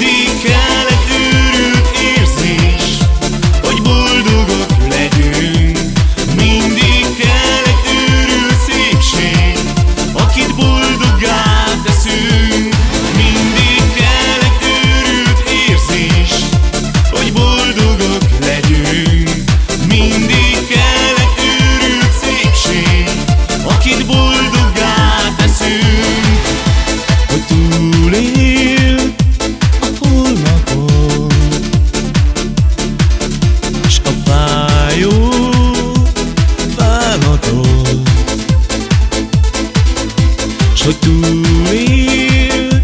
indicare hogy túlélt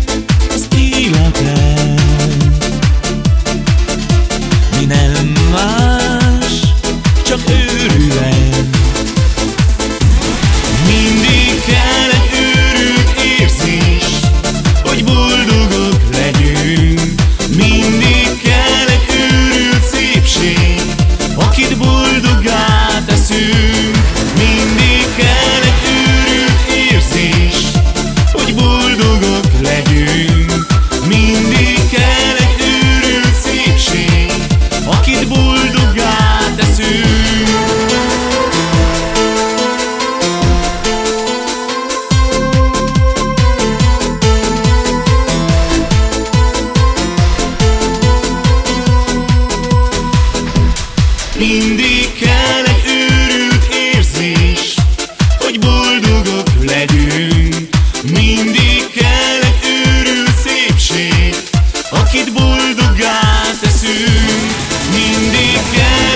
az életem. Mi nem más, csak őrülem. Mindig kell Mindig kell egy őrült érzés Hogy boldogok legyünk. Mindig kell egy őrült szépség Akit boldoggá teszünk. Mindig kell